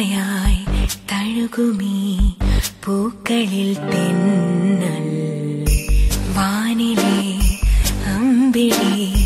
തേന്മഴയായി തഴുകുമീ പൂക്കളിൽ തെന്നൽ. വാനിലേ അമ്പിളേ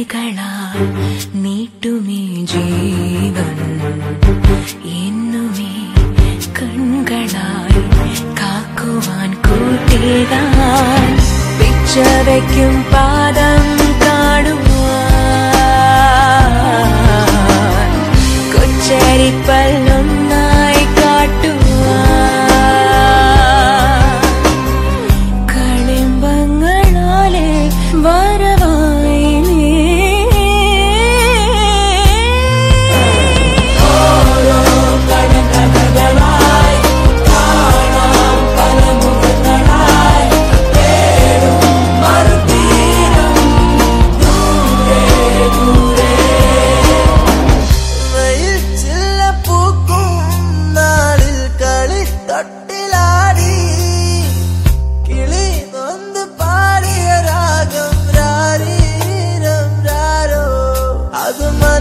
കൈകളാൽ നീട്ടുമേ ജീവൻ. എന്നുമേ കൺകളായി കാക്കുവാൻ കൂട്ടുകാൻ പിച്ചവയ്ക്കും പാദം കാണുവാൻ. കൊച്ചരിപ്പല്ല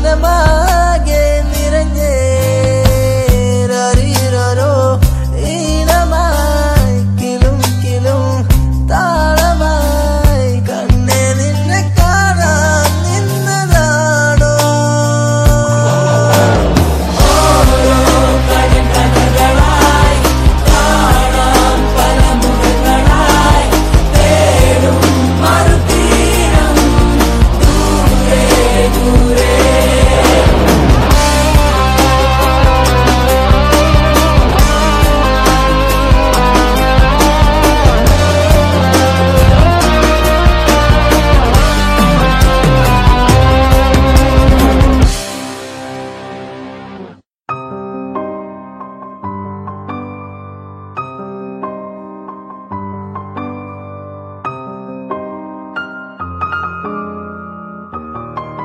على ما